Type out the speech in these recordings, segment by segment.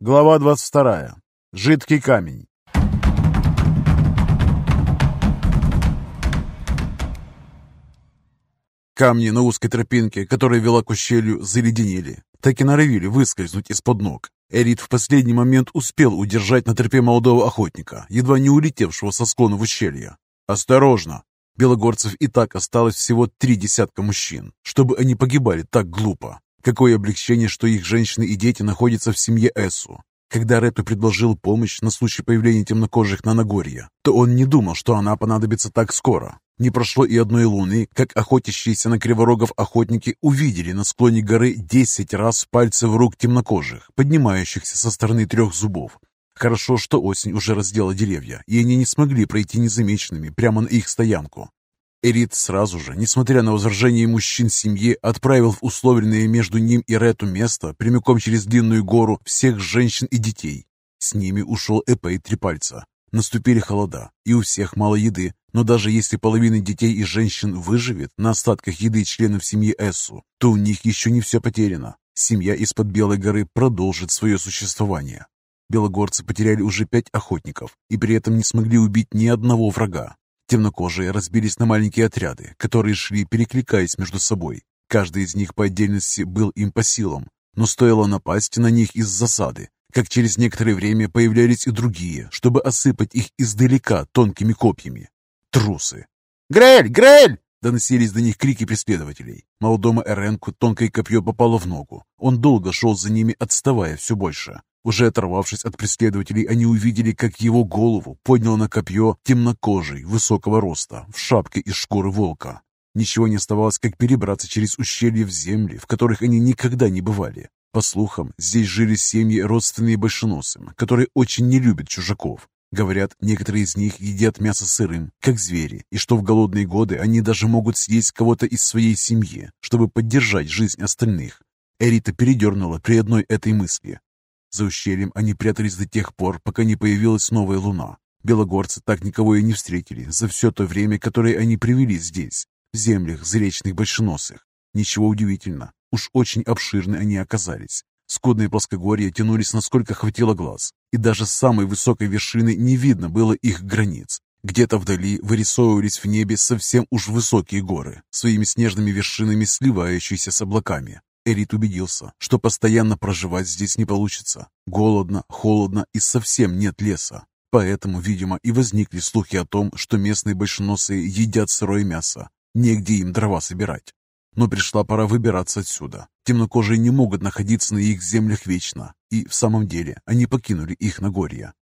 Глава 22. Жидкий камень. Камни на узкой тропинке, которая вела к ущелью, заледенели. Так и норовили выскользнуть из-под ног. Эрит в последний момент успел удержать на тропе молодого охотника, едва не улетевшего со склона в ущелье. «Осторожно!» Белогорцев и так осталось всего три десятка мужчин, чтобы они погибали так глупо. Какое облегчение, что их женщины и дети находятся в семье Эсу. Когда Рету предложил помощь на случай появления темнокожих на Нагорье, то он не думал, что она понадобится так скоро. Не прошло и одной луны, как охотящиеся на криворогов охотники увидели на склоне горы десять раз пальцев рук темнокожих, поднимающихся со стороны трех зубов. Хорошо, что осень уже раздела деревья, и они не смогли пройти незамеченными прямо на их стоянку. Эрит сразу же, несмотря на возражение мужчин семьи, отправил в условленное между ним и Рету место прямиком через длинную гору всех женщин и детей. С ними ушел Эпей Трипальца. Наступили холода, и у всех мало еды, но даже если половина детей и женщин выживет на остатках еды членов семьи Эссу, то у них еще не все потеряно. Семья из-под Белой горы продолжит свое существование. Белогорцы потеряли уже пять охотников и при этом не смогли убить ни одного врага. Темнокожие разбились на маленькие отряды, которые шли, перекликаясь между собой. Каждый из них по отдельности был им по силам, но стоило напасть на них из засады, как через некоторое время появлялись и другие, чтобы осыпать их издалека тонкими копьями. Трусы! «Грель! Грель!» Доносились до них крики преследователей. Молодому Эренку тонкое копье попало в ногу. Он долго шел за ними, отставая все больше. Уже оторвавшись от преследователей, они увидели, как его голову поднял на копье темнокожий, высокого роста, в шапке из шкуры волка. Ничего не оставалось, как перебраться через ущелья в земли, в которых они никогда не бывали. По слухам, здесь жили семьи, родственные большеносым, которые очень не любят чужаков. Говорят, некоторые из них едят мясо сырым, как звери, и что в голодные годы они даже могут съесть кого-то из своей семьи, чтобы поддержать жизнь остальных. Эрита передернула при одной этой мысли. За ущельем они прятались до тех пор, пока не появилась новая луна. Белогорцы так никого и не встретили за все то время, которое они привели здесь, в землях заречных большеносых. Ничего удивительно, уж очень обширны они оказались. Скудные плоскогорья тянулись, насколько хватило глаз, и даже с самой высокой вершины не видно было их границ. Где-то вдали вырисовывались в небе совсем уж высокие горы, своими снежными вершинами сливающиеся с облаками. Эрит убедился, что постоянно проживать здесь не получится. Голодно, холодно и совсем нет леса. Поэтому, видимо, и возникли слухи о том, что местные большеносые едят сырое мясо. Негде им дрова собирать. Но пришла пора выбираться отсюда. Темнокожие не могут находиться на их землях вечно. И в самом деле они покинули их Нагорье.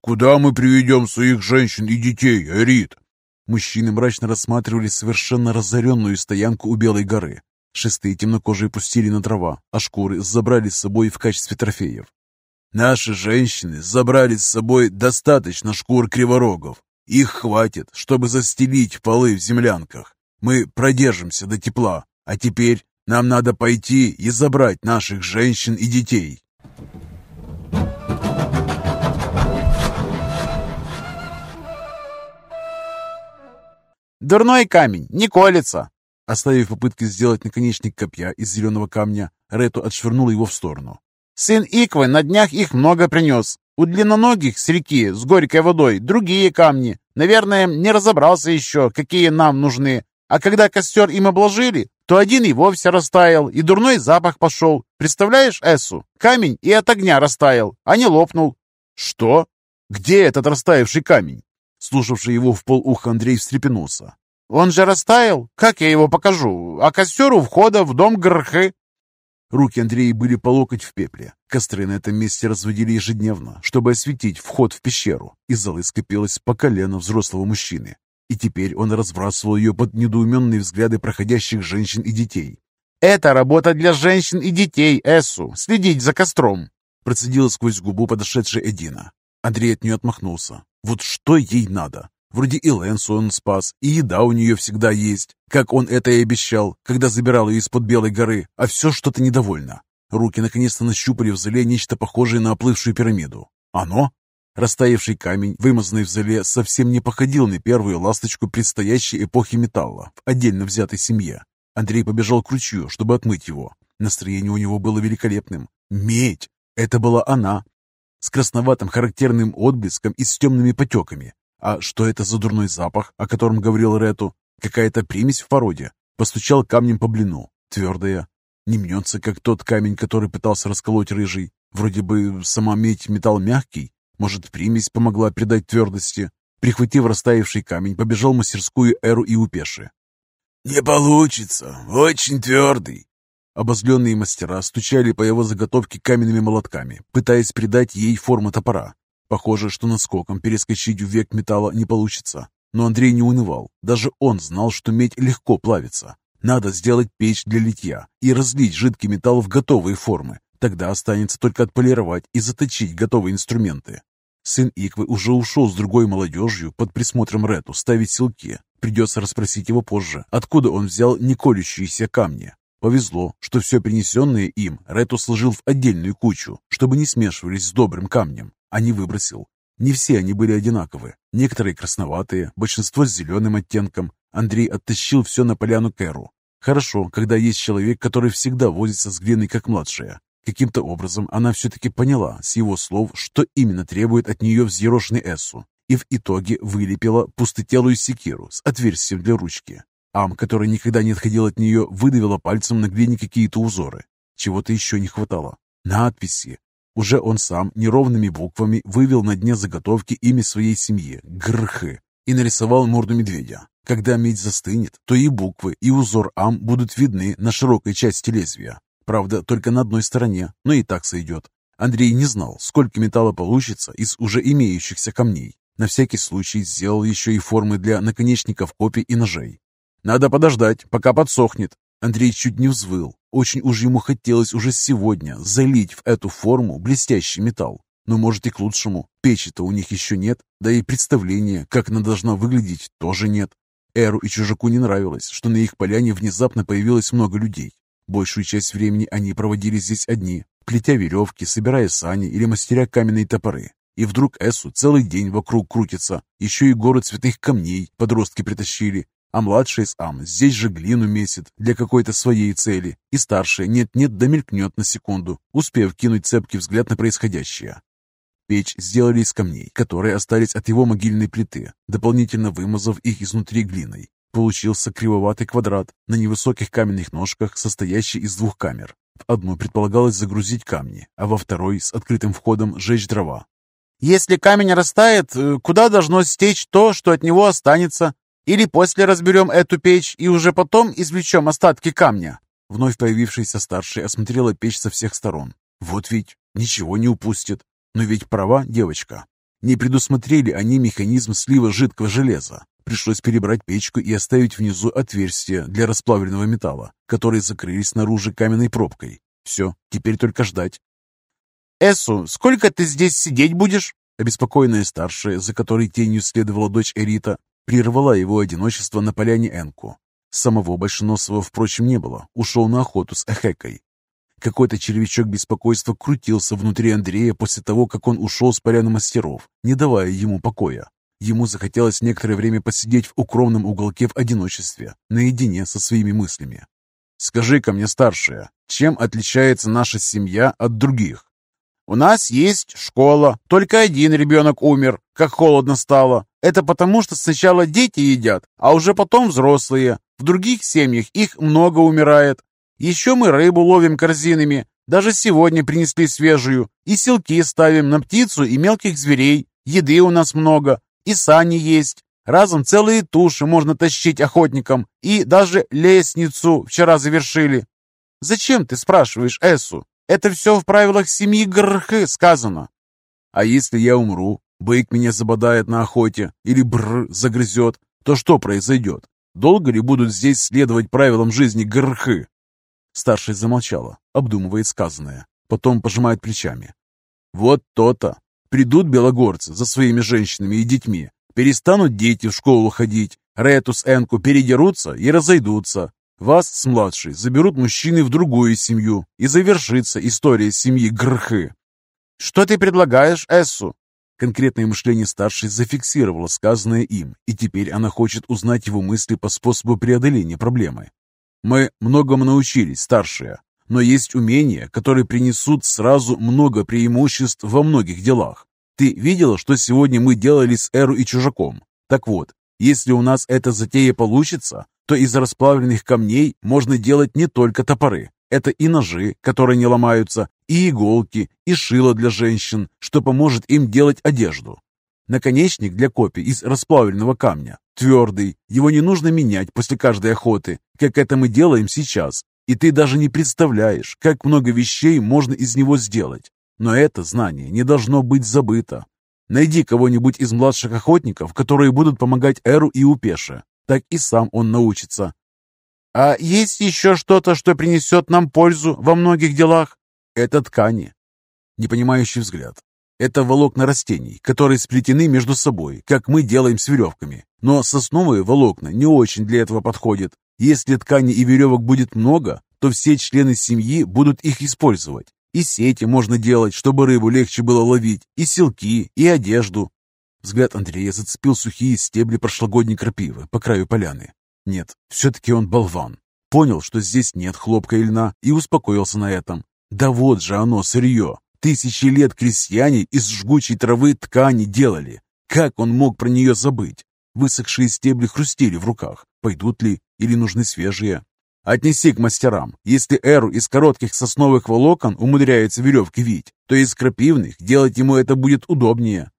«Куда мы приведем своих женщин и детей, Эрит?» Мужчины мрачно рассматривали совершенно разоренную стоянку у Белой горы, Шестые темнокожие пустили на дрова, а шкуры забрали с собой в качестве трофеев. Наши женщины забрали с собой достаточно шкур криворогов. Их хватит, чтобы застелить полы в землянках. Мы продержимся до тепла, а теперь нам надо пойти и забрать наших женщин и детей. «Дурной камень, не колется!» Оставив попытки сделать наконечник копья из зеленого камня, Рету отшвырнул его в сторону. «Сын Иквы на днях их много принес. У длинноногих с реки с горькой водой другие камни. Наверное, не разобрался еще, какие нам нужны. А когда костер им обложили, то один и вовсе растаял, и дурной запах пошел. Представляешь, Эссу? Камень и от огня растаял, а не лопнул». «Что? Где этот растаявший камень?» Слушавший его в полуха Андрей встрепенулся. Он же растаял. Как я его покажу? А костер у входа в дом Грхы. Руки Андрея были по локоть в пепле. Костры на этом месте разводили ежедневно, чтобы осветить вход в пещеру. Из золы скопилось по колено взрослого мужчины. И теперь он разбрасывал ее под недоуменные взгляды проходящих женщин и детей. «Это работа для женщин и детей, Эссу, следить за костром!» Процедила сквозь губу подошедшая Эдина. Андрей от нее отмахнулся. «Вот что ей надо? Вроде и Лэнсу он спас, и еда у нее всегда есть, как он это и обещал, когда забирал ее из-под Белой горы, а все что-то недовольно. Руки наконец-то нащупали в зале нечто похожее на оплывшую пирамиду. Оно? Растаявший камень, вымазанный в зале, совсем не походил на первую ласточку предстоящей эпохи металла в отдельно взятой семье. Андрей побежал к ручью, чтобы отмыть его. Настроение у него было великолепным. Медь! Это была она! С красноватым характерным отблеском и с темными потеками. А что это за дурной запах, о котором говорил Рету? Какая-то примесь в породе. Постучал камнем по блину. Твердая. Не мнется, как тот камень, который пытался расколоть рыжий. Вроде бы сама медь металл мягкий. Может, примесь помогла придать твердости. Прихватив растаявший камень, побежал в мастерскую Эру и Упеши. «Не получится. Очень твердый». Обозленные мастера стучали по его заготовке каменными молотками, пытаясь придать ей форму топора. Похоже, что наскоком перескочить в век металла не получится. Но Андрей не унывал. Даже он знал, что медь легко плавится. Надо сделать печь для литья и разлить жидкий металл в готовые формы. Тогда останется только отполировать и заточить готовые инструменты. Сын Иквы уже ушел с другой молодежью под присмотром Рету ставить силки. Придется расспросить его позже, откуда он взял неколющиеся камни. Повезло, что все принесенное им Рету сложил в отдельную кучу, чтобы не смешивались с добрым камнем, а не выбросил. Не все они были одинаковы. Некоторые красноватые, большинство с зеленым оттенком. Андрей оттащил все на поляну Кэру. Хорошо, когда есть человек, который всегда возится с глиной как младшая. Каким-то образом она все-таки поняла с его слов, что именно требует от нее взъерошенный Эссу, и в итоге вылепила пустотелую секиру с отверстием для ручки. Ам, который никогда не отходил от нее, выдавила пальцем на глине какие-то узоры. Чего-то еще не хватало. Надписи. Уже он сам неровными буквами вывел на дне заготовки имя своей семьи – Грхы, и нарисовал морду медведя. Когда медь застынет, то и буквы, и узор Ам будут видны на широкой части лезвия. Правда, только на одной стороне, но и так сойдет. Андрей не знал, сколько металла получится из уже имеющихся камней. На всякий случай сделал еще и формы для наконечников копий и ножей. «Надо подождать, пока подсохнет». Андрей чуть не взвыл. Очень уж ему хотелось уже сегодня залить в эту форму блестящий металл. Но может и к лучшему. Печи-то у них еще нет, да и представления, как она должна выглядеть, тоже нет. Эру и чужаку не нравилось, что на их поляне внезапно появилось много людей. Большую часть времени они проводили здесь одни, плетя веревки, собирая сани или мастеря каменные топоры. И вдруг Эсу целый день вокруг крутится, еще и горы цветных камней подростки притащили, а младшая с Ам здесь же глину месит для какой-то своей цели, и старшая нет-нет да мелькнет на секунду, успев кинуть цепкий взгляд на происходящее. Печь сделали из камней, которые остались от его могильной плиты, дополнительно вымазав их изнутри глиной. Получился кривоватый квадрат на невысоких каменных ножках, состоящий из двух камер. В одну предполагалось загрузить камни, а во второй с открытым входом сжечь дрова. «Если камень растает, э, куда должно стечь то, что от него останется? Или после разберем эту печь и уже потом извлечем остатки камня?» Вновь появившаяся старшая осмотрела печь со всех сторон. «Вот ведь ничего не упустит. Но ведь права девочка. Не предусмотрели они механизм слива жидкого железа. Пришлось перебрать печку и оставить внизу отверстия для расплавленного металла, которые закрылись снаружи каменной пробкой. Все, теперь только ждать. «Эсу, сколько ты здесь сидеть будешь?» Обеспокоенная старшая, за которой тенью следовала дочь Эрита, прервала его одиночество на поляне Энку. Самого Большеносова, впрочем, не было. Ушел на охоту с Эхекой. Какой-то червячок беспокойства крутился внутри Андрея после того, как он ушел с поляны мастеров, не давая ему покоя. Ему захотелось некоторое время посидеть в укромном уголке в одиночестве, наедине со своими мыслями. «Скажи-ка мне, старшая, чем отличается наша семья от других?» «У нас есть школа, только один ребенок умер, как холодно стало. Это потому, что сначала дети едят, а уже потом взрослые. В других семьях их много умирает. Еще мы рыбу ловим корзинами, даже сегодня принесли свежую, и селки ставим на птицу и мелких зверей. Еды у нас много, и сани есть. Разом целые туши можно тащить охотникам, и даже лестницу вчера завершили. Зачем ты спрашиваешь Эсу? Это все в правилах семьи Грхы сказано. А если я умру, бык меня забодает на охоте или бр загрызет, то что произойдет? Долго ли будут здесь следовать правилам жизни Грхы? Старшая замолчала, обдумывает сказанное, потом пожимает плечами. Вот то-то. Придут белогорцы за своими женщинами и детьми, перестанут дети в школу ходить, Ретус Энку передерутся и разойдутся. Вас с младшей заберут мужчины в другую семью, и завершится история семьи Грхы. Что ты предлагаешь Эссу? Конкретное мышление старшей зафиксировало сказанное им, и теперь она хочет узнать его мысли по способу преодоления проблемы. Мы многому научились, старшая, Но есть умения, которые принесут сразу много преимуществ во многих делах. Ты видела, что сегодня мы делали с Эру и Чужаком? Так вот, если у нас эта затея получится, то из расплавленных камней можно делать не только топоры. Это и ножи, которые не ломаются, и иголки, и шило для женщин, что поможет им делать одежду. Наконечник для копий из расплавленного камня. Твердый, его не нужно менять после каждой охоты, как это мы делаем сейчас. И ты даже не представляешь, как много вещей можно из него сделать. Но это знание не должно быть забыто. Найди кого-нибудь из младших охотников, которые будут помогать Эру и Упеше. Так и сам он научится. А есть еще что-то, что принесет нам пользу во многих делах? Это ткани. Непонимающий взгляд. Это волокна растений, которые сплетены между собой, как мы делаем с веревками. Но сосновые волокна не очень для этого подходят. Если ткани и веревок будет много, то все члены семьи будут их использовать. И сети можно делать, чтобы рыбу легче было ловить, и селки, и одежду. Взгляд Андрея зацепил сухие стебли прошлогодней крапивы по краю поляны. Нет, все-таки он болван. Понял, что здесь нет хлопка и льна, и успокоился на этом. Да вот же оно, сырье. Тысячи лет крестьяне из жгучей травы ткани делали. Как он мог про нее забыть? Высохшие стебли хрустели в руках. Пойдут ли или нужны свежие? Отнеси к мастерам. Если Эру из коротких сосновых волокон умудряется веревки вить, то из крапивных делать ему это будет удобнее.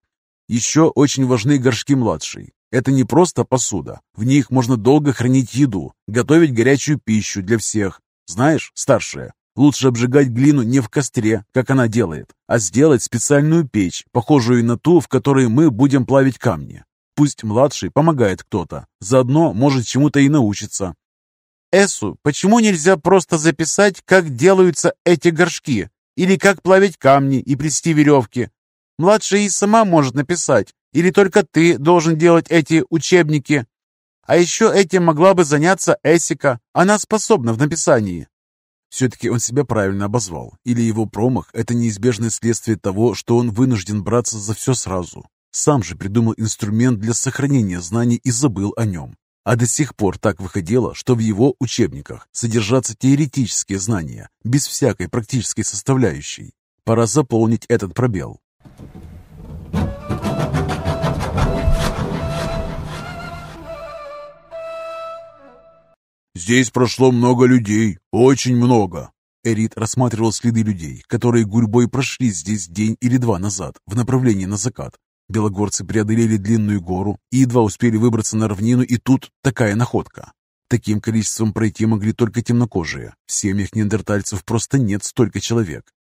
Еще очень важны горшки младшей. Это не просто посуда. В них можно долго хранить еду, готовить горячую пищу для всех. Знаешь, старшая, лучше обжигать глину не в костре, как она делает, а сделать специальную печь, похожую на ту, в которой мы будем плавить камни. Пусть младший помогает кто-то, заодно может чему-то и научиться. Эсу, почему нельзя просто записать, как делаются эти горшки? Или как плавить камни и плести веревки? Младшая и сама может написать. Или только ты должен делать эти учебники? А еще этим могла бы заняться Эсика. Она способна в написании. Все-таки он себя правильно обозвал. Или его промах – это неизбежное следствие того, что он вынужден браться за все сразу. Сам же придумал инструмент для сохранения знаний и забыл о нем. А до сих пор так выходило, что в его учебниках содержатся теоретические знания, без всякой практической составляющей. Пора заполнить этот пробел. «Здесь прошло много людей, очень много», Эрит рассматривал следы людей, которые гурьбой прошли здесь день или два назад в направлении на закат. Белогорцы преодолели длинную гору и едва успели выбраться на равнину, и тут такая находка. Таким количеством пройти могли только темнокожие. В семьях неандертальцев просто нет столько человек.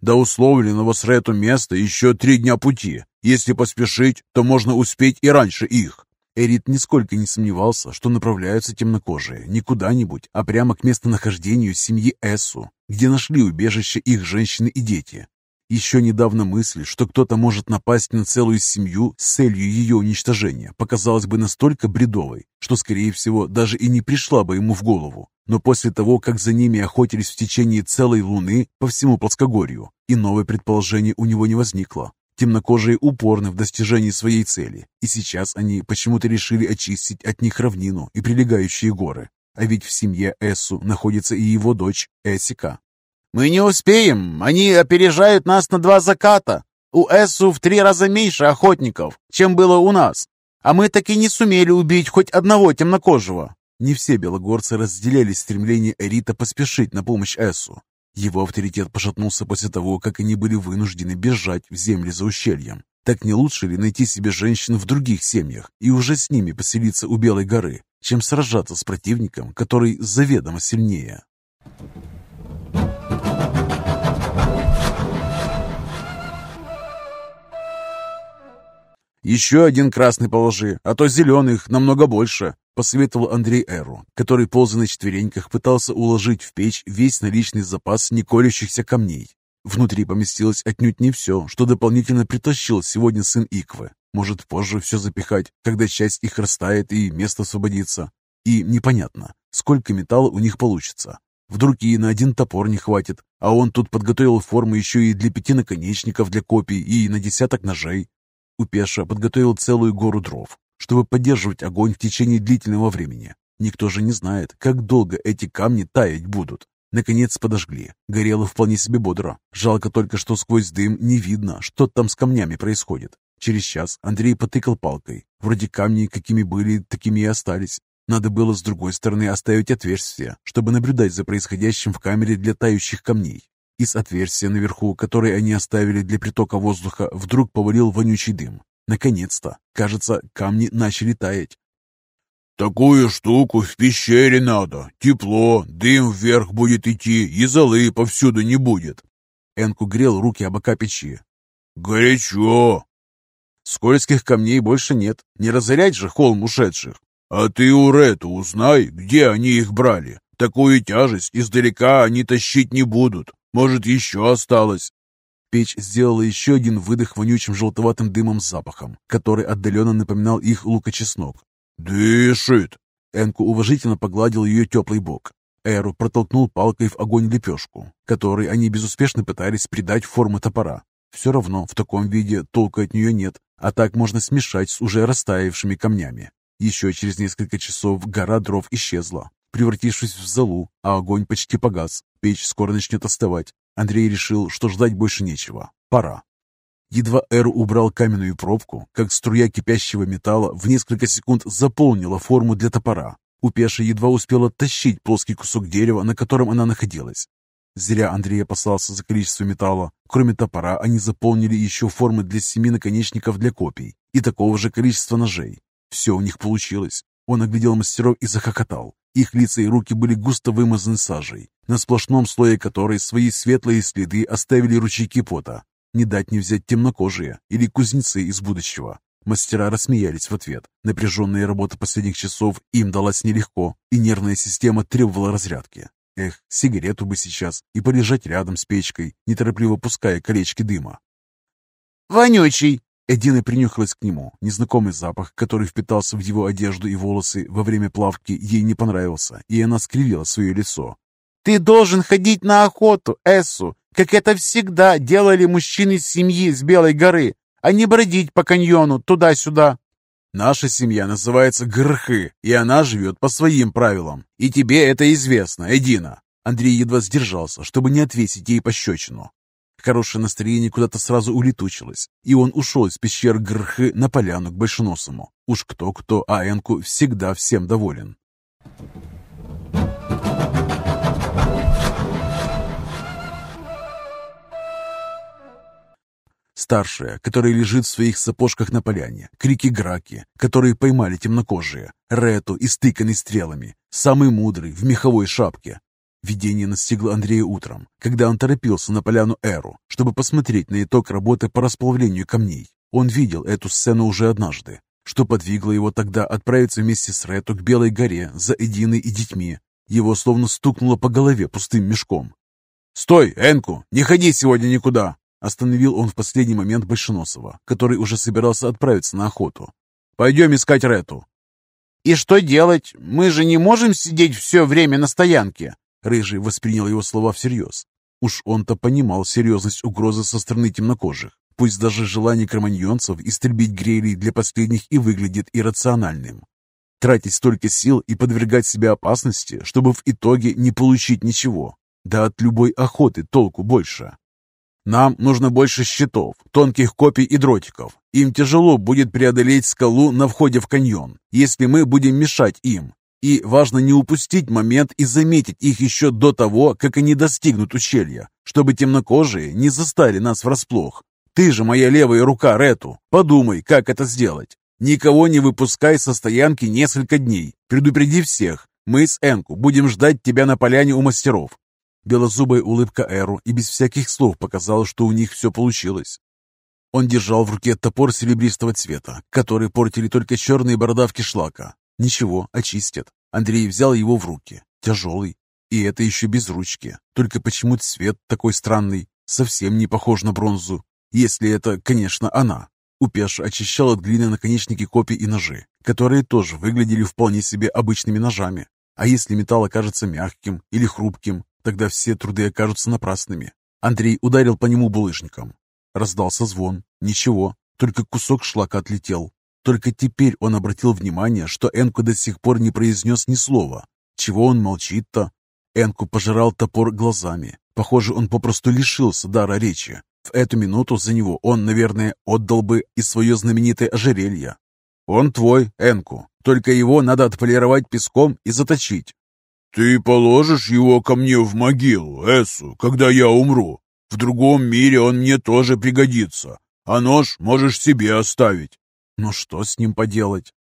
До условленного с Рету места еще три дня пути. Если поспешить, то можно успеть и раньше их. Эрит нисколько не сомневался, что направляются темнокожие не куда-нибудь, а прямо к местонахождению семьи Эссу, где нашли убежище их женщины и дети. Еще недавно мысль, что кто-то может напасть на целую семью с целью ее уничтожения, показалась бы настолько бредовой, что, скорее всего, даже и не пришла бы ему в голову. Но после того, как за ними охотились в течение целой луны по всему плоскогорью, новое предположение у него не возникло. Темнокожие упорны в достижении своей цели, и сейчас они почему-то решили очистить от них равнину и прилегающие горы. А ведь в семье Эссу находится и его дочь Эсика. «Мы не успеем, они опережают нас на два заката. У Эссу в три раза меньше охотников, чем было у нас, а мы так и не сумели убить хоть одного темнокожего». Не все белогорцы разделяли стремление Эрита поспешить на помощь Эссу. Его авторитет пошатнулся после того, как они были вынуждены бежать в земли за ущельем. Так не лучше ли найти себе женщин в других семьях и уже с ними поселиться у Белой горы, чем сражаться с противником, который заведомо сильнее? «Еще один красный положи, а то зеленых намного больше», — посоветовал Андрей Эру, который, ползая на четвереньках, пытался уложить в печь весь наличный запас неколющихся камней. Внутри поместилось отнюдь не все, что дополнительно притащил сегодня сын Иквы. Может, позже все запихать, когда часть их растает и место освободится. И непонятно, сколько металла у них получится. Вдруг и на один топор не хватит, а он тут подготовил форму еще и для пяти наконечников для копий и на десяток ножей. Упеша подготовил целую гору дров, чтобы поддерживать огонь в течение длительного времени. Никто же не знает, как долго эти камни таять будут. Наконец подожгли. Горело вполне себе бодро. Жалко только, что сквозь дым не видно, что там с камнями происходит. Через час Андрей потыкал палкой. Вроде камни, какими были, такими и остались. Надо было с другой стороны оставить отверстие, чтобы наблюдать за происходящим в камере для тающих камней. Из отверстия наверху, которое они оставили для притока воздуха, вдруг повалил вонючий дым. Наконец-то, кажется, камни начали таять. «Такую штуку в пещере надо. Тепло, дым вверх будет идти, и золы повсюду не будет». Энку грел руки об бока печи. «Горячо!» «Скользких камней больше нет. Не разорять же холм ушедших». «А ты у Рету узнай, где они их брали. Такую тяжесть издалека они тащить не будут. Может, еще осталось?» Печь сделала еще один выдох вонючим желтоватым дымом запахом, который отдаленно напоминал их лукочеснок. «Дышит!» Энку уважительно погладил ее теплый бок. Эру протолкнул палкой в огонь лепешку, которой они безуспешно пытались придать форму топора. Все равно в таком виде толку от нее нет, а так можно смешать с уже растаявшими камнями. Еще через несколько часов гора дров исчезла, превратившись в золу, а огонь почти погас. Печь скоро начнет остывать. Андрей решил, что ждать больше нечего. Пора. Едва Эру убрал каменную пробку, как струя кипящего металла в несколько секунд заполнила форму для топора. Упеша едва успела тащить плоский кусок дерева, на котором она находилась. Зря Андрей опасался за количество металла. Кроме топора, они заполнили еще формы для семи наконечников для копий и такого же количества ножей. Все у них получилось. Он оглядел мастеров и захохотал. Их лица и руки были густо вымазаны сажей, на сплошном слое которой свои светлые следы оставили ручейки пота. Не дать не взять темнокожие или кузнецы из будущего. Мастера рассмеялись в ответ. Напряженная работа последних часов им далась нелегко, и нервная система требовала разрядки. Эх, сигарету бы сейчас и полежать рядом с печкой, неторопливо пуская колечки дыма. «Вонючий!» Эдина принюхалась к нему. Незнакомый запах, который впитался в его одежду и волосы во время плавки, ей не понравился, и она скривила свое лицо. «Ты должен ходить на охоту, Эссу, как это всегда делали мужчины семьи с Белой горы, а не бродить по каньону туда-сюда». «Наша семья называется Грхы, и она живет по своим правилам. И тебе это известно, Эдина». Андрей едва сдержался, чтобы не отвесить ей пощечину. Хорошее настроение куда-то сразу улетучилось, и он ушел из пещер Грхы на поляну к Большеносому. Уж кто-кто, а Энку всегда всем доволен. Старшая, которая лежит в своих сапожках на поляне, крики Граки, которые поймали темнокожие, Рету, истыканный стрелами, самый мудрый в меховой шапке, Видение настигло Андрея утром, когда он торопился на поляну Эру, чтобы посмотреть на итог работы по расплавлению камней. Он видел эту сцену уже однажды, что подвигло его тогда отправиться вместе с Рету к Белой горе за Эдиной и детьми. Его словно стукнуло по голове пустым мешком. «Стой, Энку! Не ходи сегодня никуда!» Остановил он в последний момент Большеносова, который уже собирался отправиться на охоту. «Пойдем искать Рету». «И что делать? Мы же не можем сидеть все время на стоянке!» Рыжий воспринял его слова всерьез. Уж он-то понимал серьезность угрозы со стороны темнокожих. Пусть даже желание кроманьонцев истребить грелей для последних и выглядит иррациональным. Тратить столько сил и подвергать себя опасности, чтобы в итоге не получить ничего. Да от любой охоты толку больше. Нам нужно больше щитов, тонких копий и дротиков. Им тяжело будет преодолеть скалу на входе в каньон, если мы будем мешать им. И важно не упустить момент и заметить их еще до того, как они достигнут ущелья, чтобы темнокожие не застали нас врасплох. Ты же моя левая рука, Рету. Подумай, как это сделать. Никого не выпускай со стоянки несколько дней. Предупреди всех. Мы с Энку будем ждать тебя на поляне у мастеров. Белозубая улыбка Эру и без всяких слов показала, что у них все получилось. Он держал в руке топор серебристого цвета, который портили только черные бородавки шлака. Ничего, очистят. Андрей взял его в руки. Тяжелый. И это еще без ручки. Только почему цвет такой странный? Совсем не похож на бронзу. Если это, конечно, она. Упеша очищал от глины наконечники копий и ножи, которые тоже выглядели вполне себе обычными ножами. А если металл окажется мягким или хрупким, тогда все труды окажутся напрасными. Андрей ударил по нему булыжником. Раздался звон. Ничего, только кусок шлака отлетел. Только теперь он обратил внимание, что Энко до сих пор не произнес ни слова. Чего он молчит-то? Энку пожирал топор глазами. Похоже, он попросту лишился дара речи. В эту минуту за него он, наверное, отдал бы и свое знаменитое ожерелье. «Он твой, Энку, только его надо отполировать песком и заточить». «Ты положишь его ко мне в могилу, Эсу, когда я умру. В другом мире он мне тоже пригодится, а нож можешь себе оставить». «Ну что с ним поделать?»